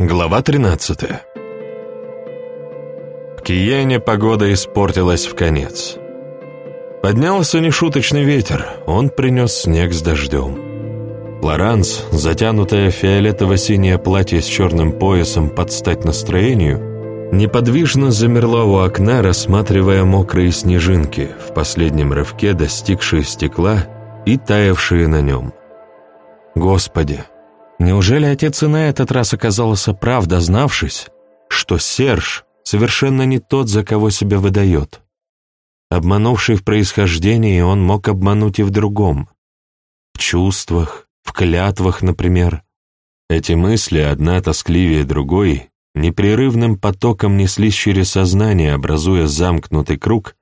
Глава 13 В Киене погода испортилась в конец. Поднялся нешуточный ветер, он принес снег с дождем. Флоранс, затянутая фиолетово-синее платье с черным поясом под стать настроению, неподвижно замерла у окна, рассматривая мокрые снежинки, в последнем рывке достигшие стекла и таявшие на нем. Господи, Неужели отец и на этот раз оказался прав, дознавшись, что Серж совершенно не тот, за кого себя выдает? Обманувший в происхождении, он мог обмануть и в другом. В чувствах, в клятвах, например. Эти мысли, одна тоскливее другой, непрерывным потоком неслись через сознание, образуя замкнутый круг,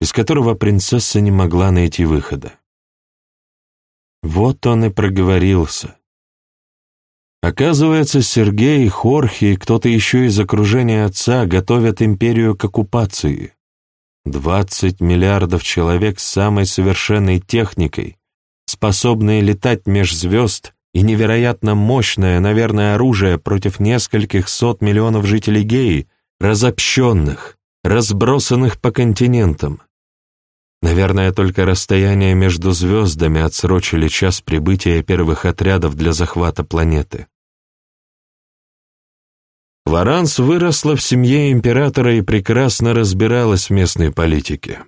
из которого принцесса не могла найти выхода. Вот он и проговорился, Оказывается, Сергей, Хорхе и кто-то еще из окружения отца готовят империю к оккупации. Двадцать миллиардов человек с самой совершенной техникой, способные летать меж звезд и невероятно мощное, наверное, оружие против нескольких сот миллионов жителей Геи, разобщенных, разбросанных по континентам. Наверное, только расстояние между звездами отсрочили час прибытия первых отрядов для захвата планеты. Флоранс выросла в семье императора и прекрасно разбиралась в местной политике.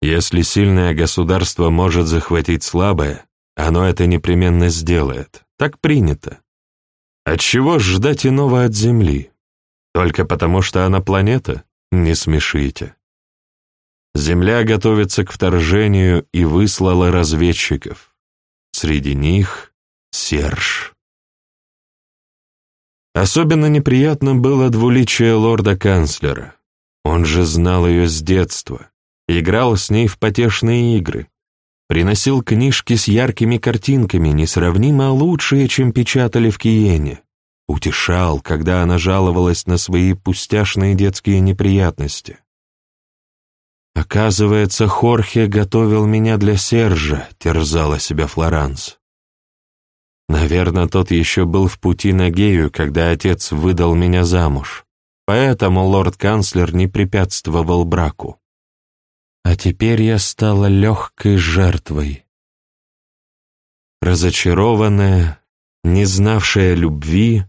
Если сильное государство может захватить слабое, оно это непременно сделает. Так принято. Отчего ждать иного от Земли? Только потому, что она планета? Не смешите. Земля готовится к вторжению и выслала разведчиков. Среди них Серж. Особенно неприятно было двуличие лорда-канцлера. Он же знал ее с детства, играл с ней в потешные игры, приносил книжки с яркими картинками, несравнимо лучшие, чем печатали в Киене, утешал, когда она жаловалась на свои пустяшные детские неприятности. «Оказывается, Хорхе готовил меня для Сержа», — терзала себя Флоранс. Наверное, тот еще был в пути на Гею, когда отец выдал меня замуж. Поэтому лорд-канцлер не препятствовал браку. А теперь я стала легкой жертвой. Разочарованная, не знавшая любви,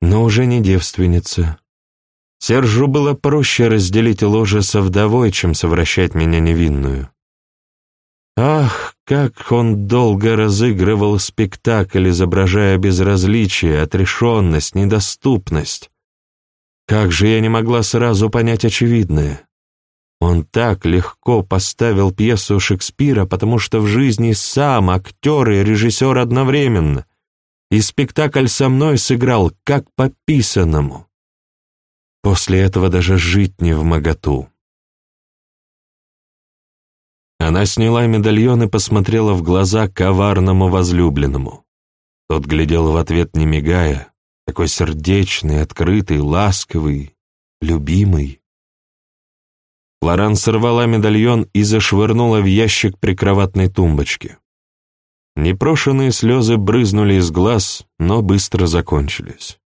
но уже не девственница. Сержу было проще разделить ложе со вдовой, чем совращать меня невинную. Ах, как он долго разыгрывал спектакль, изображая безразличие, отрешенность, недоступность. Как же я не могла сразу понять очевидное. Он так легко поставил пьесу Шекспира, потому что в жизни сам актер и режиссер одновременно, и спектакль со мной сыграл как по писанному. После этого даже жить не в моготу. Она сняла медальон и посмотрела в глаза коварному возлюбленному. Тот глядел в ответ, не мигая, такой сердечный, открытый, ласковый, любимый. Лоран сорвала медальон и зашвырнула в ящик прикроватной тумбочки. Непрошенные слезы брызнули из глаз, но быстро закончились.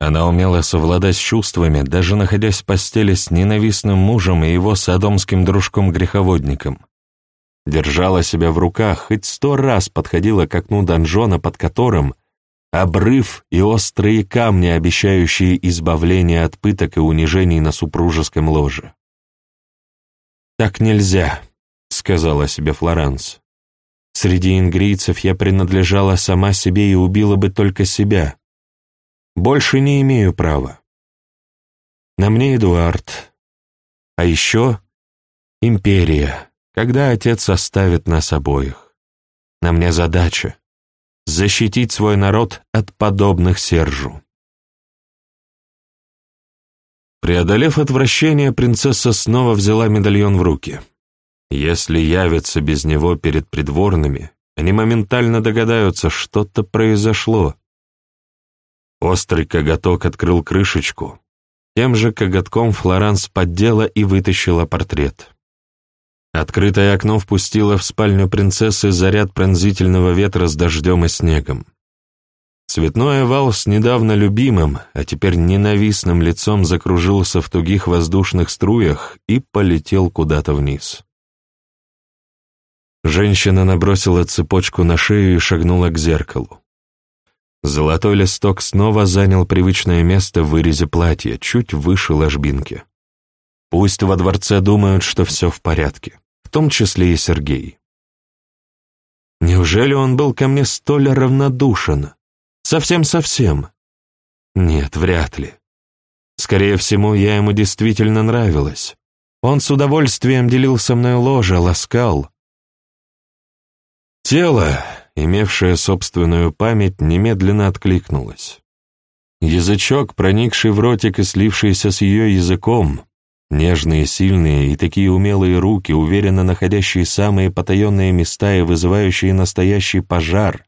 Она умела совладать с чувствами, даже находясь в постели с ненавистным мужем и его садомским дружком-греховодником. Держала себя в руках, хоть сто раз подходила к окну донжона, под которым обрыв и острые камни, обещающие избавление от пыток и унижений на супружеском ложе. «Так нельзя», — сказала себе Флоранс. «Среди ингрийцев я принадлежала сама себе и убила бы только себя» больше не имею права. На мне Эдуард. А еще империя, когда отец оставит нас обоих. На мне задача — защитить свой народ от подобных Сержу. Преодолев отвращение, принцесса снова взяла медальон в руки. Если явится без него перед придворными, они моментально догадаются, что-то произошло, Острый коготок открыл крышечку. Тем же коготком Флоранс поддела и вытащила портрет. Открытое окно впустило в спальню принцессы заряд пронзительного ветра с дождем и снегом. Цветной овал с недавно любимым, а теперь ненавистным лицом закружился в тугих воздушных струях и полетел куда-то вниз. Женщина набросила цепочку на шею и шагнула к зеркалу. Золотой листок снова занял привычное место в вырезе платья, чуть выше ложбинки. Пусть во дворце думают, что все в порядке, в том числе и Сергей. Неужели он был ко мне столь равнодушен? Совсем-совсем. Нет, вряд ли. Скорее всего, я ему действительно нравилась. Он с удовольствием делил со мной ложе, ласкал. Тело, имевшее собственную память, немедленно откликнулось. Язычок, проникший в ротик и слившийся с ее языком, нежные, сильные и такие умелые руки, уверенно находящие самые потаенные места и вызывающие настоящий пожар,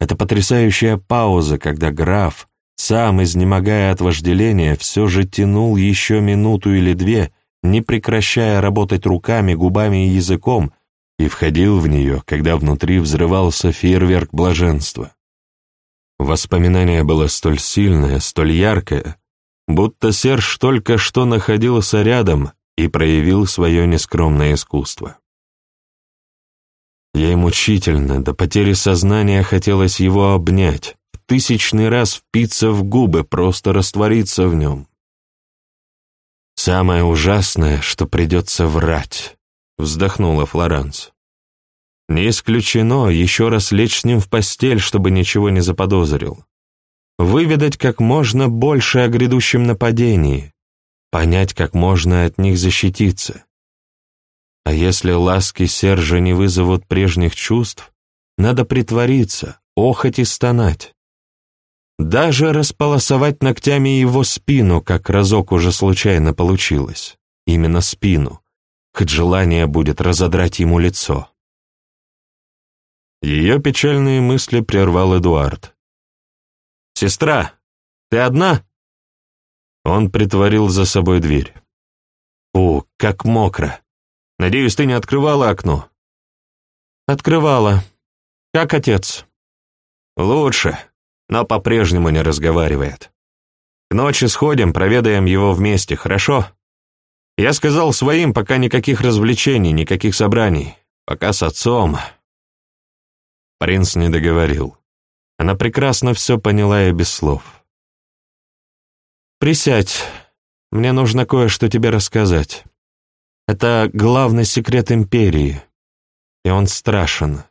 это потрясающая пауза, когда граф, сам изнемогая от вожделения, все же тянул еще минуту или две, не прекращая работать руками, губами и языком, и входил в нее, когда внутри взрывался фейерверк блаженства. Воспоминание было столь сильное, столь яркое, будто Серж только что находился рядом и проявил свое нескромное искусство. Ей мучительно, до потери сознания хотелось его обнять, в тысячный раз впиться в губы, просто раствориться в нем. «Самое ужасное, что придется врать», — вздохнула Флоранс. «Не исключено еще раз лечь с ним в постель, чтобы ничего не заподозрил. Выведать как можно больше о грядущем нападении, понять, как можно от них защититься. А если ласки Сержа не вызовут прежних чувств, надо притвориться, охоть и стонать. Даже располосовать ногтями его спину, как разок уже случайно получилось. Именно спину, хоть желание будет разодрать ему лицо. Ее печальные мысли прервал Эдуард. «Сестра, ты одна?» Он притворил за собой дверь. «Фу, как мокро!» Надеюсь, ты не открывала окно?» «Открывала. Как отец?» «Лучше, но по-прежнему не разговаривает. К ночи сходим, проведаем его вместе, хорошо?» Я сказал своим, пока никаких развлечений, никаких собраний. Пока с отцом. Принц не договорил. Она прекрасно все поняла и без слов. «Присядь. Мне нужно кое-что тебе рассказать». Это главный секрет империи, и он страшен.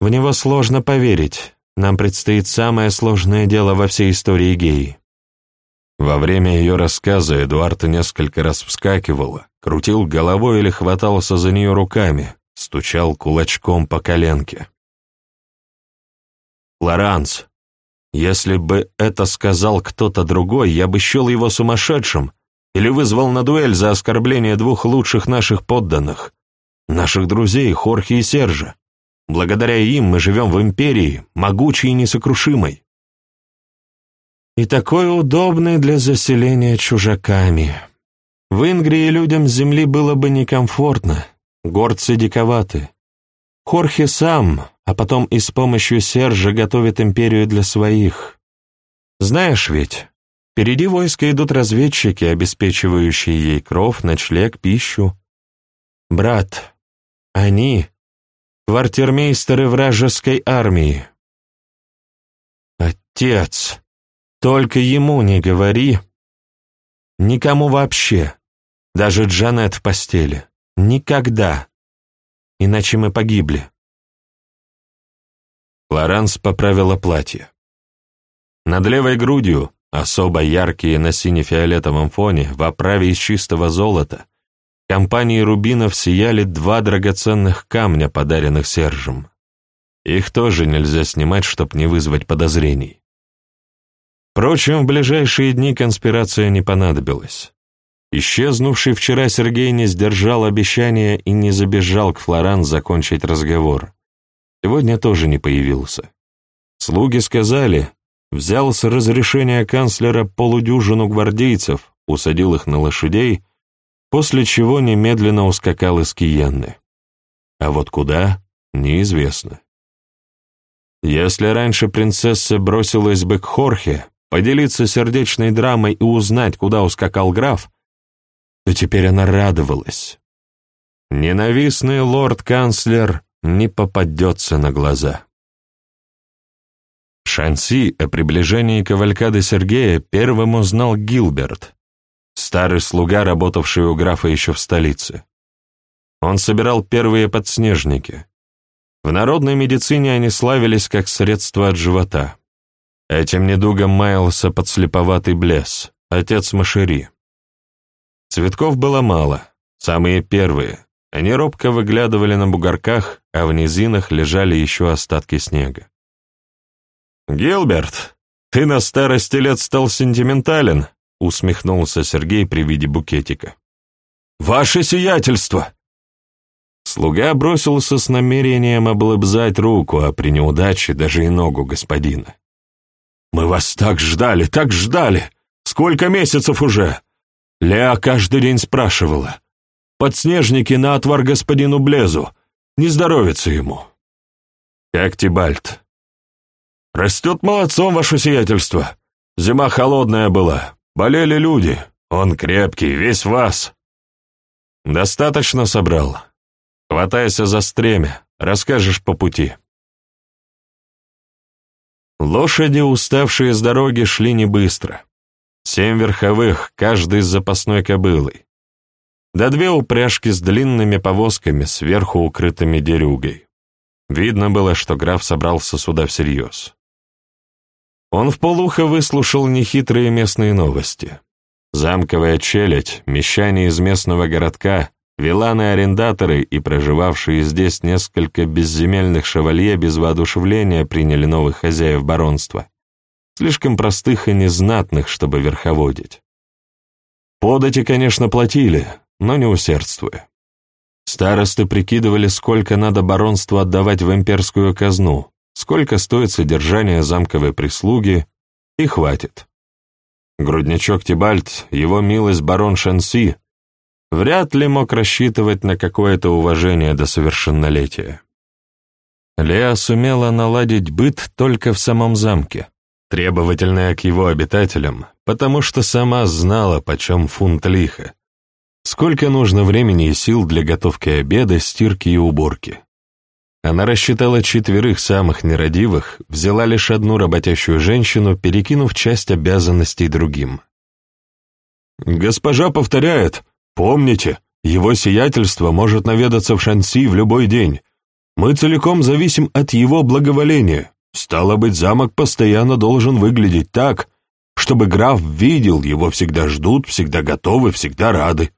В него сложно поверить, нам предстоит самое сложное дело во всей истории геи. Во время ее рассказа Эдуард несколько раз вскакивал, крутил головой или хватался за нее руками, стучал кулачком по коленке. «Лоранс, если бы это сказал кто-то другой, я бы счел его сумасшедшим, или вызвал на дуэль за оскорбление двух лучших наших подданных, наших друзей Хорхи и Сержа. Благодаря им мы живем в империи, могучей и несокрушимой. И такой удобный для заселения чужаками. В Ингрии людям земли было бы некомфортно, горцы диковаты. Хорхе сам, а потом и с помощью Сержа готовит империю для своих. Знаешь ведь, Впереди войска идут разведчики, обеспечивающие ей кров, ночлег, пищу. Брат, они — квартирмейстеры вражеской армии. Отец, только ему не говори. Никому вообще, даже Джанет в постели. Никогда. Иначе мы погибли. Флоранс поправила платье. Над левой грудью особо яркие на сине-фиолетовом фоне, в оправе из чистого золота, компании рубинов сияли два драгоценных камня, подаренных Сержем. Их тоже нельзя снимать, чтобы не вызвать подозрений. Впрочем, в ближайшие дни конспирация не понадобилась. Исчезнувший вчера Сергей не сдержал обещания и не забежал к Флоран закончить разговор. Сегодня тоже не появился. Слуги сказали, взял с разрешения канцлера полудюжину гвардейцев, усадил их на лошадей, после чего немедленно ускакал из Киенны. А вот куда — неизвестно. Если раньше принцесса бросилась бы к Хорхе, поделиться сердечной драмой и узнать, куда ускакал граф, то теперь она радовалась. Ненавистный лорд-канцлер не попадется на глаза. Шанси о приближении кавалькады Сергея первым узнал Гилберт, старый слуга, работавший у графа еще в столице. Он собирал первые подснежники. В народной медицине они славились как средство от живота. Этим недугом маялся подслеповатый блес, отец Машери. Цветков было мало, самые первые. Они робко выглядывали на бугорках, а в низинах лежали еще остатки снега. «Гилберт, ты на старости лет стал сентиментален», — усмехнулся Сергей при виде букетика. «Ваше сиятельство!» Слуга бросился с намерением облобзать руку, а при неудаче даже и ногу господина. «Мы вас так ждали, так ждали! Сколько месяцев уже!» Леа каждый день спрашивала. «Подснежники на отвар господину Блезу. Не здоровится ему». «Как Тибальт?» «Растет молодцом, ваше сиятельство. Зима холодная была. Болели люди. Он крепкий, весь вас». «Достаточно собрал. Хватайся за стремя, расскажешь по пути». Лошади, уставшие с дороги, шли не быстро. Семь верховых, каждый с запасной кобылой. Да две упряжки с длинными повозками, сверху укрытыми дерюгой. Видно было, что граф собрался сюда всерьез. Он в полухо выслушал нехитрые местные новости. Замковая челядь, мещане из местного городка, Виланы-арендаторы и проживавшие здесь несколько безземельных шевалье без воодушевления приняли новых хозяев баронства, слишком простых и незнатных, чтобы верховодить. Подати, конечно, платили, но не усердствуя. Старосты прикидывали, сколько надо баронству отдавать в имперскую казну, сколько стоит содержание замковой прислуги, и хватит. Грудничок Тибальт, его милость барон Шанси — вряд ли мог рассчитывать на какое-то уважение до совершеннолетия. Леа сумела наладить быт только в самом замке, требовательная к его обитателям, потому что сама знала, почем фунт лиха, сколько нужно времени и сил для готовки обеда, стирки и уборки. Она рассчитала четверых самых нерадивых, взяла лишь одну работящую женщину, перекинув часть обязанностей другим. «Госпожа повторяет, Помните, его сиятельство может наведаться в Шанси в любой день. Мы целиком зависим от его благоволения. Стало быть, замок постоянно должен выглядеть так, чтобы граф видел, его всегда ждут, всегда готовы, всегда рады.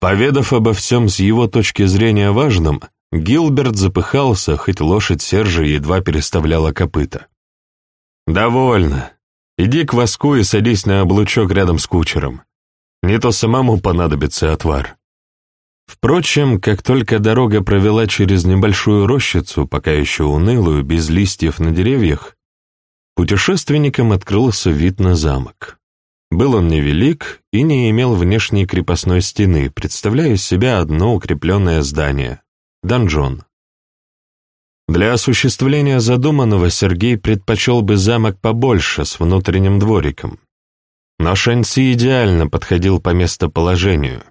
Поведав обо всем с его точки зрения важным, Гилберт запыхался, хоть лошадь Сержа едва переставляла копыта. «Довольно. Иди к воску и садись на облучок рядом с кучером. Не то самому понадобится отвар. Впрочем, как только дорога провела через небольшую рощицу, пока еще унылую, без листьев на деревьях, путешественникам открылся вид на замок. Был он невелик и не имел внешней крепостной стены, представляя из себя одно укрепленное здание — донжон. Для осуществления задуманного Сергей предпочел бы замок побольше, с внутренним двориком, но Шанси идеально подходил по местоположению.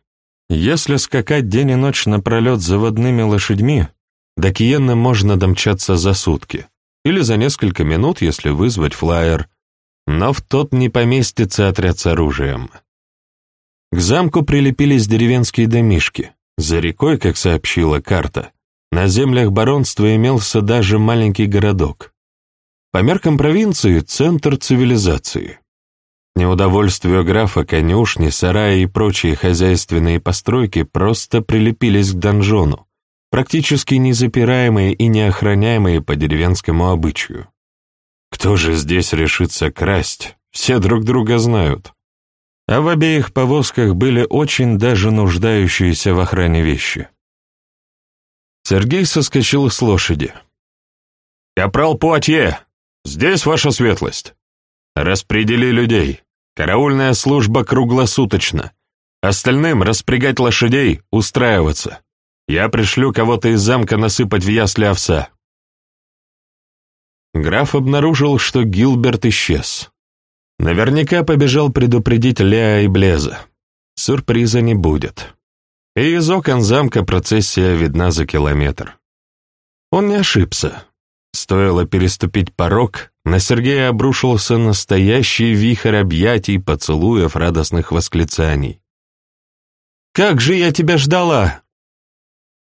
Если скакать день и ночь напролет заводными лошадьми, до Киенны можно домчаться за сутки, или за несколько минут, если вызвать флайер, но в тот не поместится отряд с оружием. К замку прилепились деревенские домишки. За рекой, как сообщила карта, на землях баронства имелся даже маленький городок. По меркам провинции – центр цивилизации неудовольствию графа конюшни, сараи и прочие хозяйственные постройки просто прилепились к донжону, практически незапираемые и неохраняемые по деревенскому обычаю. Кто же здесь решится красть? Все друг друга знают. А в обеих повозках были очень даже нуждающиеся в охране вещи. Сергей соскочил с лошади. «Капрал Пуатье! Здесь ваша светлость! Распредели людей!» Караульная служба круглосуточно. Остальным распрягать лошадей, устраиваться. Я пришлю кого-то из замка насыпать в ясли овса. граф обнаружил, что Гилберт исчез. Наверняка побежал предупредить Леа и Блеза. Сюрприза не будет. И из окон замка процессия видна за километр. Он не ошибся. Стоило переступить порог, на Сергея обрушился настоящий вихрь объятий, поцелуев, радостных восклицаний. «Как же я тебя ждала!»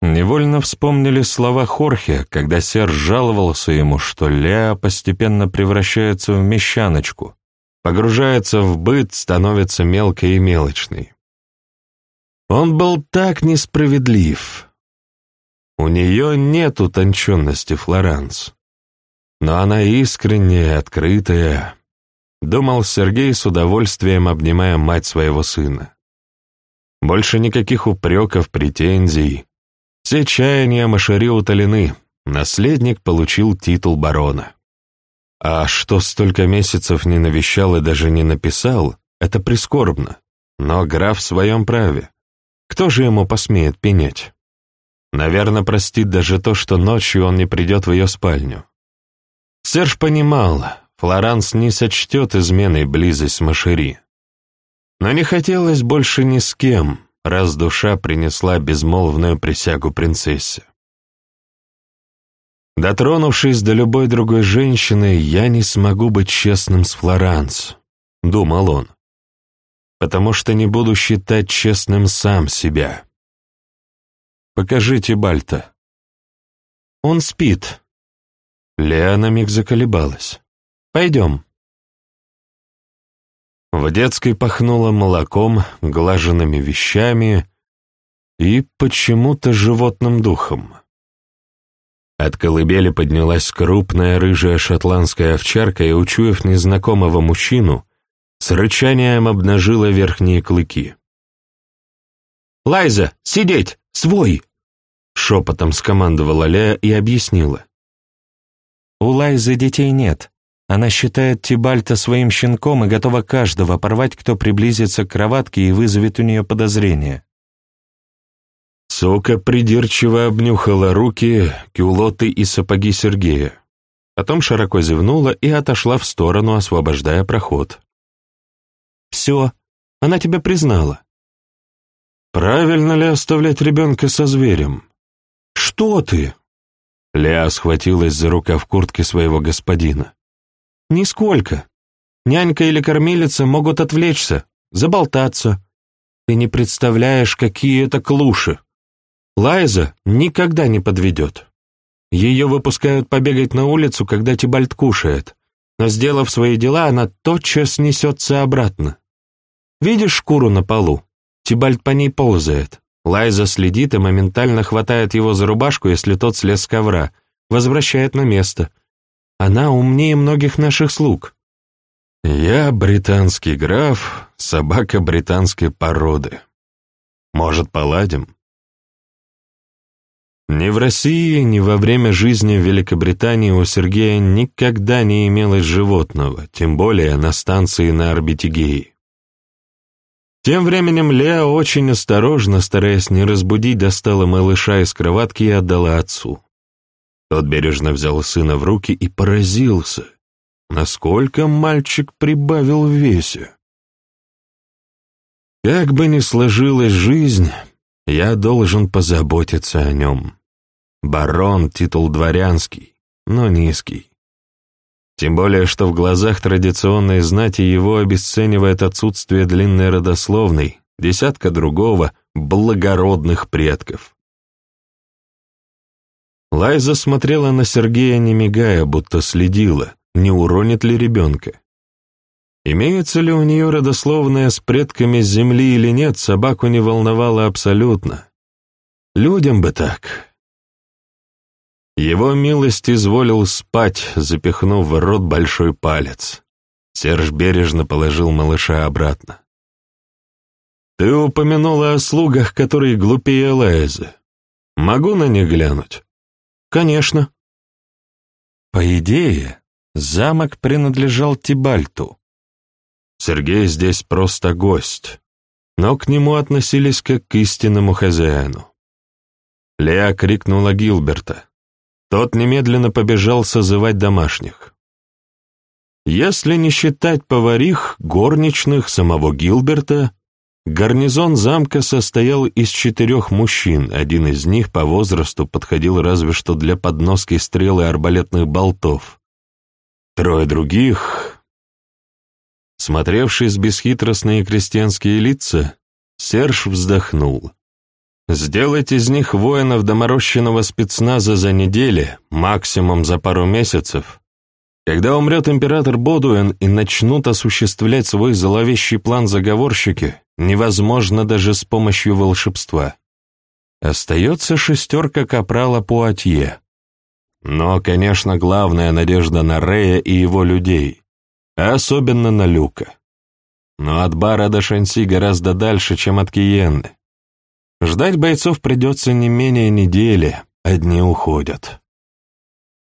Невольно вспомнили слова Хорхе, когда Серж жаловался ему, что Леа постепенно превращается в мещаночку, погружается в быт, становится мелкой и мелочной. Он был так несправедлив. У нее нет утонченности, Флоранс. Но она искренняя, открытая, думал Сергей с удовольствием, обнимая мать своего сына. Больше никаких упреков, претензий, все чаяния Машари утолены, наследник получил титул барона. А что столько месяцев не навещал и даже не написал, это прискорбно, но граф в своем праве. Кто же ему посмеет пенять? Наверное, простит даже то, что ночью он не придет в ее спальню. Серж понимал, Флоранс не сочтет изменой близость Машери. Но не хотелось больше ни с кем, раз душа принесла безмолвную присягу принцессе. Дотронувшись до любой другой женщины, я не смогу быть честным с Флоранс, думал он, потому что не буду считать честным сам себя. Покажите Бальта. Он спит. Леа миг заколебалась. Пойдем. В детской пахнуло молоком, глаженными вещами и почему-то животным духом. От колыбели поднялась крупная рыжая шотландская овчарка и, учуяв незнакомого мужчину, с рычанием обнажила верхние клыки. «Лайза, сидеть! Свой!» Шепотом скомандовала Лея и объяснила. «У Лайзы детей нет. Она считает Тибальта своим щенком и готова каждого порвать, кто приблизится к кроватке и вызовет у нее подозрения. Сока придирчиво обнюхала руки, кюлоты и сапоги Сергея. Потом широко зевнула и отошла в сторону, освобождая проход. «Все, она тебя признала». «Правильно ли оставлять ребенка со зверем?» «Что ты?» Леа схватилась за рукав куртки своего господина. Нисколько. Нянька или кормилица могут отвлечься, заболтаться. Ты не представляешь, какие это клуши. Лайза никогда не подведет. Ее выпускают побегать на улицу, когда Тибальт кушает, но, сделав свои дела, она тотчас несется обратно. Видишь шкуру на полу? Тибальт по ней ползает. Лайза следит и моментально хватает его за рубашку, если тот слез с ковра, возвращает на место — она умнее многих наших слуг. Я британский граф, собака британской породы. Может, поладим? Ни в России, ни во время жизни в Великобритании у Сергея никогда не имелось животного, тем более на станции на орбите Геи. Тем временем Леа очень осторожно, стараясь не разбудить, достала малыша из кроватки и отдала отцу. Тот бережно взял сына в руки и поразился, насколько мальчик прибавил в весе. Как бы ни сложилась жизнь, я должен позаботиться о нем. Барон — титул дворянский, но низкий. Тем более, что в глазах традиционной знати его обесценивает отсутствие длинной родословной, десятка другого благородных предков. Лайза смотрела на Сергея, не мигая, будто следила, не уронит ли ребенка. Имеется ли у нее родословная с предками земли или нет, собаку не волновало абсолютно. Людям бы так. Его милость изволил спать, запихнув в рот большой палец. Серж бережно положил малыша обратно. «Ты упомянула о слугах, которые глупее Лайзы. Могу на них глянуть?» «Конечно». По идее, замок принадлежал Тибальту. Сергей здесь просто гость, но к нему относились как к истинному хозяину. Леа крикнула Гилберта. Тот немедленно побежал созывать домашних. Если не считать поварих, горничных, самого Гилберта, гарнизон замка состоял из четырех мужчин, один из них по возрасту подходил разве что для подноски стрел и арбалетных болтов. Трое других... Смотревший с бесхитростные крестьянские лица, Серж вздохнул. Сделать из них воинов доморощенного спецназа за неделю, максимум за пару месяцев, когда умрет император Бодуэн и начнут осуществлять свой зловещий план заговорщики, невозможно даже с помощью волшебства. Остается шестерка капрала Пуатье. Но, конечно, главная надежда на Рея и его людей, а особенно на Люка. Но от Бара до Шанси гораздо дальше, чем от Киенны. Ждать бойцов придется не менее недели, одни уходят.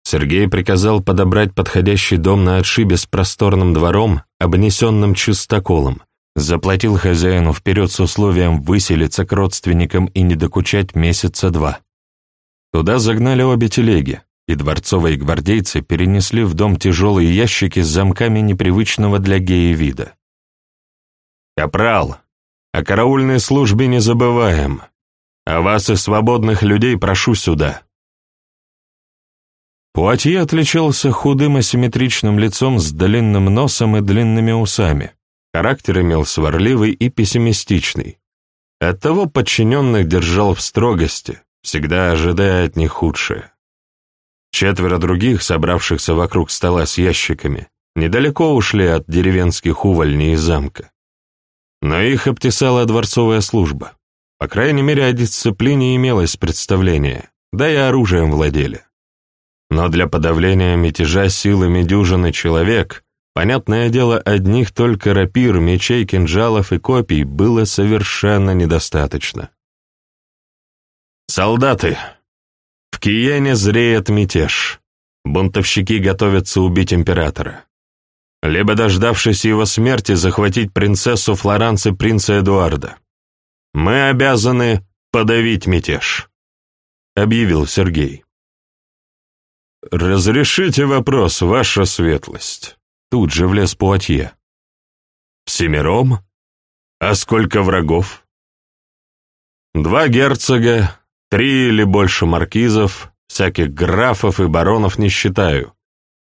Сергей приказал подобрать подходящий дом на отшибе с просторным двором, обнесенным чистоколом, заплатил хозяину вперед с условием выселиться к родственникам и не докучать месяца два. Туда загнали обе телеги, и дворцовые гвардейцы перенесли в дом тяжелые ящики с замками непривычного для геи вида. «Капрал, о караульной службе не забываем. А вас и свободных людей прошу сюда», Пуатье отличался худым асимметричным лицом с длинным носом и длинными усами. Характер имел сварливый и пессимистичный. Оттого подчиненных держал в строгости, всегда ожидая от них худшее. Четверо других, собравшихся вокруг стола с ящиками, недалеко ушли от деревенских увольней из замка. Но их обтесала дворцовая служба. По крайней мере, о дисциплине имелось представление, да и оружием владели. Но для подавления мятежа силами дюжины человек, понятное дело, одних только рапир, мечей, кинжалов и копий было совершенно недостаточно. «Солдаты! В Киене зреет мятеж. Бунтовщики готовятся убить императора. Либо, дождавшись его смерти, захватить принцессу Флоранс и принца Эдуарда. Мы обязаны подавить мятеж», — объявил Сергей. «Разрешите вопрос, ваша светлость?» Тут же влез Пуатье. «Всемиром? А сколько врагов?» «Два герцога, три или больше маркизов, всяких графов и баронов не считаю.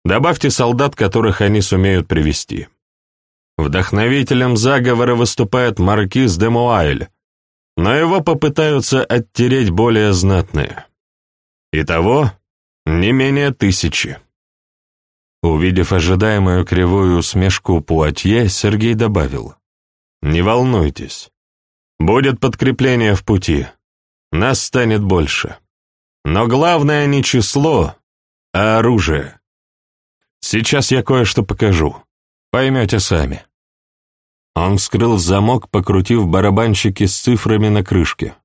Добавьте солдат, которых они сумеют привести. Вдохновителем заговора выступает маркиз де Муайль, но его попытаются оттереть более знатные. Итого не менее тысячи. Увидев ожидаемую кривую усмешку Пуатье, Сергей добавил. «Не волнуйтесь. Будет подкрепление в пути. Нас станет больше. Но главное не число, а оружие. Сейчас я кое-что покажу. Поймете сами». Он вскрыл замок, покрутив барабанчики с цифрами на крышке.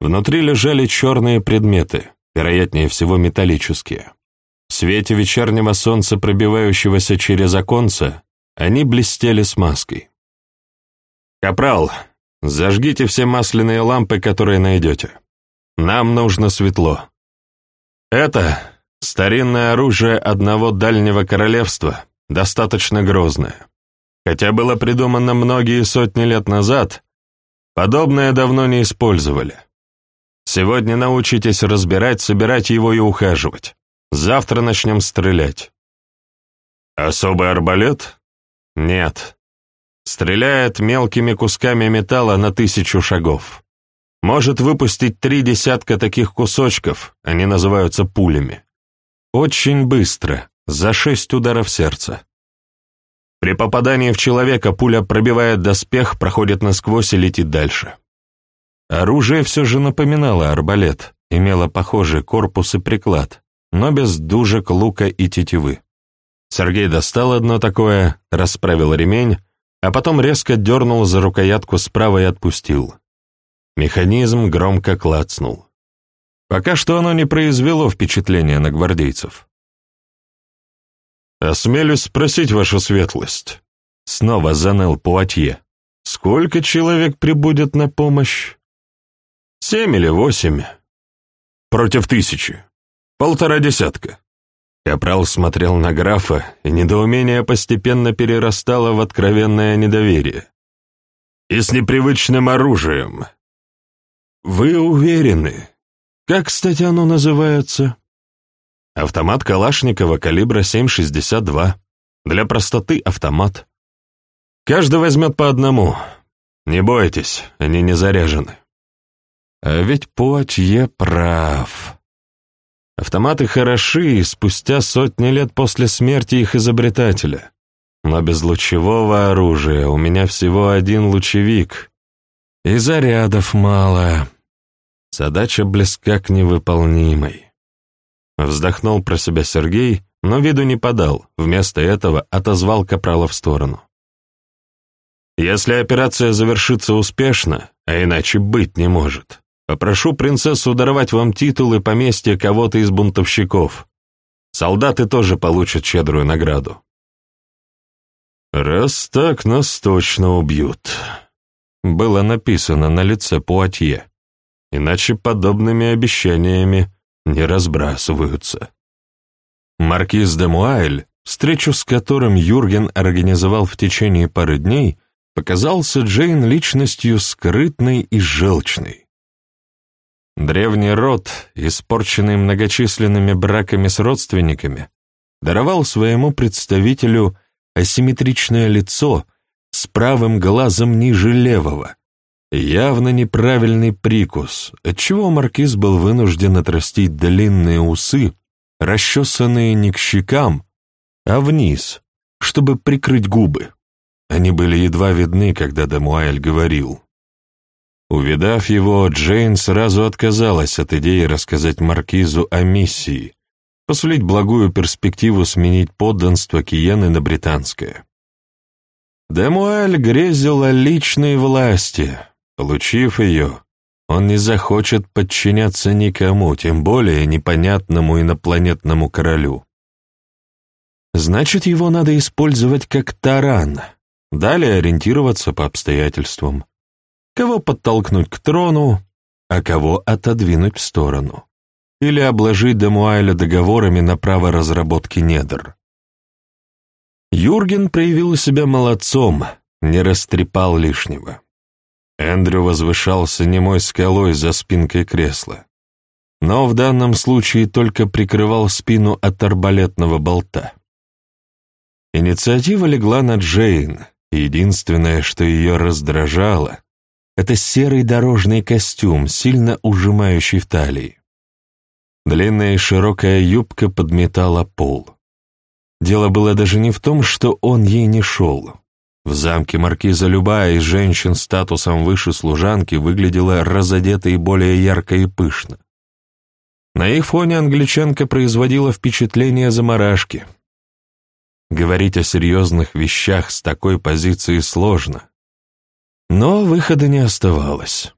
Внутри лежали черные предметы, вероятнее всего металлические. В свете вечернего солнца, пробивающегося через оконце, они блестели смазкой. «Капрал, зажгите все масляные лампы, которые найдете. Нам нужно светло. Это старинное оружие одного дальнего королевства, достаточно грозное. Хотя было придумано многие сотни лет назад, подобное давно не использовали. Сегодня научитесь разбирать, собирать его и ухаживать. Завтра начнем стрелять. Особый арбалет? Нет. Стреляет мелкими кусками металла на тысячу шагов. Может выпустить три десятка таких кусочков, они называются пулями. Очень быстро, за шесть ударов сердца. При попадании в человека пуля пробивает доспех, проходит насквозь и летит дальше. Оружие все же напоминало арбалет, имело похожий корпус и приклад, но без дужек, лука и тетивы. Сергей достал одно такое, расправил ремень, а потом резко дернул за рукоятку справа и отпустил. Механизм громко клацнул. Пока что оно не произвело впечатления на гвардейцев. «Осмелюсь спросить вашу светлость», — снова заныл Пуатье. «Сколько человек прибудет на помощь?» Семь или восемь. Против тысячи. Полтора десятка. Капрал смотрел на графа, и недоумение постепенно перерастало в откровенное недоверие. «И с непривычным оружием». «Вы уверены? Как, кстати, оно называется?» «Автомат Калашникова калибра 7,62. Для простоты автомат. Каждый возьмет по одному. Не бойтесь, они не заряжены». А ведь Пуатье прав. Автоматы хороши спустя сотни лет после смерти их изобретателя. Но без лучевого оружия у меня всего один лучевик. И зарядов мало. Задача близка к невыполнимой. Вздохнул про себя Сергей, но виду не подал, вместо этого отозвал Капрала в сторону. «Если операция завершится успешно, а иначе быть не может, Попрошу принцессу даровать вам титул и поместье кого-то из бунтовщиков. Солдаты тоже получат щедрую награду. «Раз так, нас точно убьют», — было написано на лице Пуатье, иначе подобными обещаниями не разбрасываются. Маркиз де Муайль, встречу с которым Юрген организовал в течение пары дней, показался Джейн личностью скрытной и желчной. Древний род, испорченный многочисленными браками с родственниками, даровал своему представителю асимметричное лицо с правым глазом ниже левого, явно неправильный прикус, отчего маркиз был вынужден отрастить длинные усы, расчесанные не к щекам, а вниз, чтобы прикрыть губы. Они были едва видны, когда Демуайль говорил. Увидав его, Джейн сразу отказалась от идеи рассказать Маркизу о миссии, посулить благую перспективу сменить подданство Киены на британское. Демуэль грезил о личной власти. Получив ее, он не захочет подчиняться никому, тем более непонятному инопланетному королю. Значит, его надо использовать как таран, далее ориентироваться по обстоятельствам кого подтолкнуть к трону, а кого отодвинуть в сторону, или обложить Демуайля договорами на право разработки недр. Юрген проявил себя молодцом, не растрепал лишнего. Эндрю возвышался немой скалой за спинкой кресла, но в данном случае только прикрывал спину от арбалетного болта. Инициатива легла на Джейн, единственное, что ее раздражало, это серый дорожный костюм, сильно ужимающий в талии. Длинная и широкая юбка подметала пол. Дело было даже не в том, что он ей не шел. В замке маркиза любая из женщин статусом выше служанки выглядела разодетой более ярко и пышно. На их фоне англичанка производила впечатление заморашки. Говорить о серьезных вещах с такой позиции сложно. Но выхода не оставалось.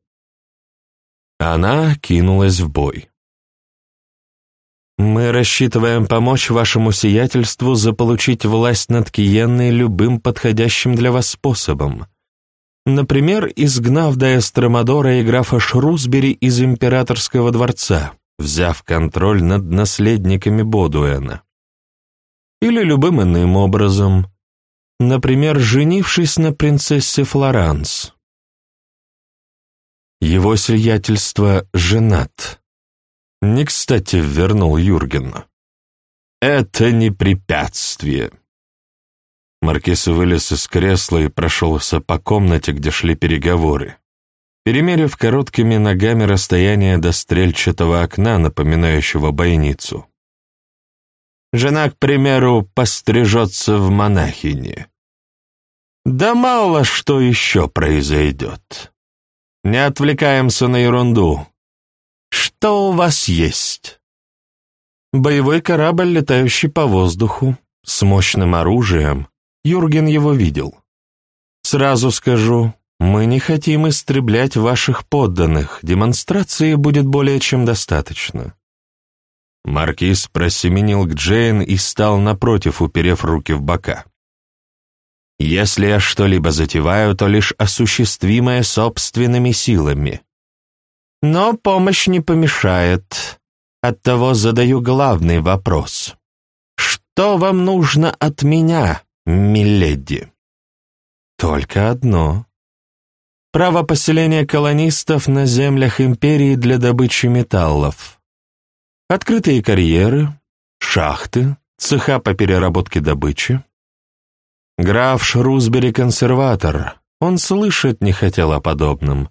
Она кинулась в бой. «Мы рассчитываем помочь вашему сиятельству заполучить власть над Киенной любым подходящим для вас способом. Например, изгнав до и графа Шрусбери из императорского дворца, взяв контроль над наследниками Бодуэна. Или любым иным образом, Например, женившись на принцессе Флоранс. Его сиятельство женат. Не кстати вернул Юргена. Это не препятствие. Маркиз вылез из кресла и прошелся по комнате, где шли переговоры. Перемерив короткими ногами расстояние до стрельчатого окна, напоминающего бойницу. Жена, к примеру, пострижется в монахине. Да мало что еще произойдет. Не отвлекаемся на ерунду. Что у вас есть? Боевой корабль, летающий по воздуху, с мощным оружием. Юрген его видел. Сразу скажу, мы не хотим истреблять ваших подданных, демонстрации будет более чем достаточно. Маркиз просеменил к Джейн и стал напротив, уперев руки в бока. Если я что-либо затеваю, то лишь осуществимое собственными силами. Но помощь не помешает. Оттого задаю главный вопрос. Что вам нужно от меня, миледи? Только одно. Право поселения колонистов на землях империи для добычи металлов. Открытые карьеры, шахты, цеха по переработке добычи. Граф Шрусбери консерватор, он слышать не хотел о подобном.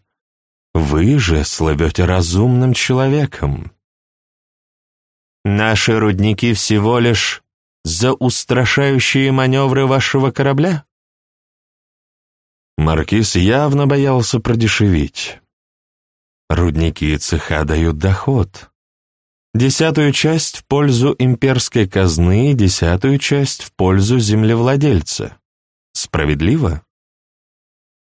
Вы же славете разумным человеком. Наши рудники всего лишь за устрашающие маневры вашего корабля? Маркиз явно боялся продешевить. Рудники и цеха дают доход. Десятую часть в пользу имперской казны и десятую часть в пользу землевладельца. Справедливо?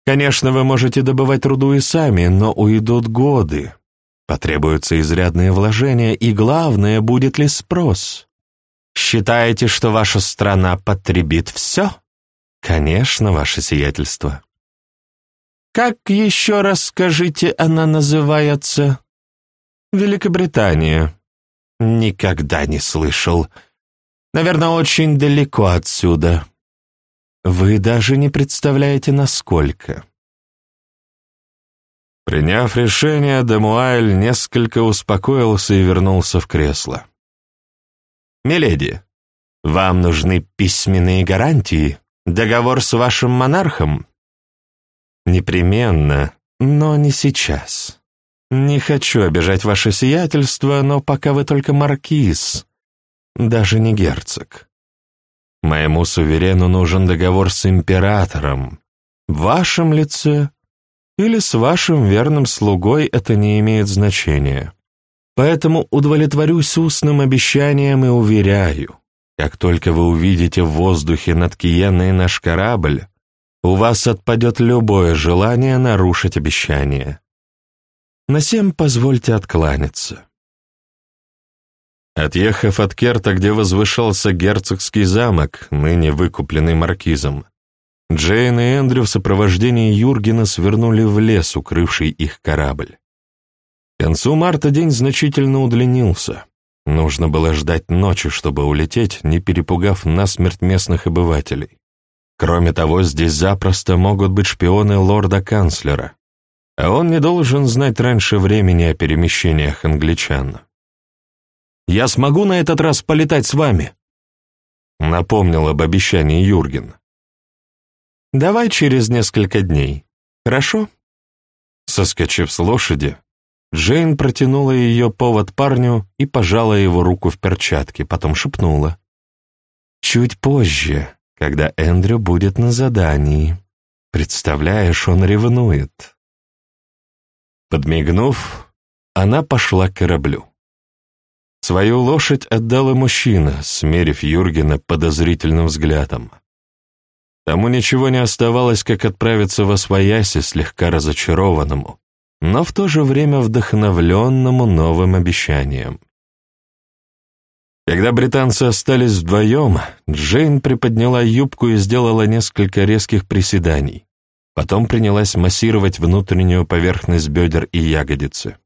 Конечно, вы можете добывать труду и сами, но уйдут годы. Потребуются изрядные вложения, и главное, будет ли спрос. Считаете, что ваша страна потребит все? Конечно, ваше сиятельство. Как еще раз скажите, она называется? Великобритания. Никогда не слышал. Наверное, очень далеко отсюда. Вы даже не представляете, насколько. Приняв решение, Демуайль несколько успокоился и вернулся в кресло. «Миледи, вам нужны письменные гарантии? Договор с вашим монархом?» «Непременно, но не сейчас. Не хочу обижать ваше сиятельство, но пока вы только маркиз, даже не герцог. Моему суверену нужен договор с императором. В вашем лице или с вашим верным слугой это не имеет значения. Поэтому удовлетворюсь устным обещанием и уверяю, как только вы увидите в воздухе над Киеной наш корабль, у вас отпадет любое желание нарушить обещание. На всем позвольте откланяться. Отъехав от Керта, где возвышался герцогский замок, ныне выкупленный маркизом, Джейн и Эндрю в сопровождении Юргена свернули в лес, укрывший их корабль. К концу марта день значительно удлинился. Нужно было ждать ночи, чтобы улететь, не перепугав насмерть местных обывателей. Кроме того, здесь запросто могут быть шпионы лорда-канцлера, а он не должен знать раньше времени о перемещениях англичан. Я смогу на этот раз полетать с вами?» Напомнил об обещании Юрген. «Давай через несколько дней, хорошо?» Соскочив с лошади, Джейн протянула ее повод парню и пожала его руку в перчатке, потом шепнула. «Чуть позже, когда Эндрю будет на задании. Представляешь, он ревнует». Подмигнув, она пошла к кораблю. Свою лошадь отдала мужчина, смерив Юргена подозрительным взглядом. Тому ничего не оставалось, как отправиться во свояси слегка разочарованному, но в то же время вдохновленному новым обещанием. Когда британцы остались вдвоем, Джейн приподняла юбку и сделала несколько резких приседаний. Потом принялась массировать внутреннюю поверхность бедер и ягодицы.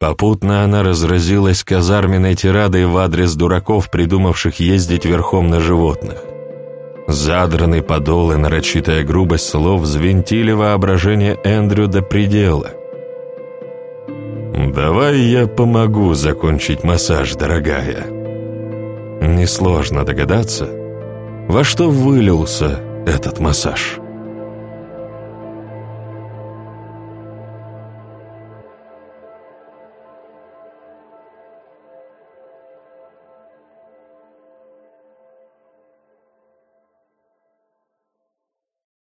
Попутно она разразилась казарменной тирадой в адрес дураков, придумавших ездить верхом на животных. Задранный подол и нарочитая грубость слов взвинтили воображение Эндрю до предела. «Давай я помогу закончить массаж, дорогая». Несложно догадаться, во что вылился этот массаж.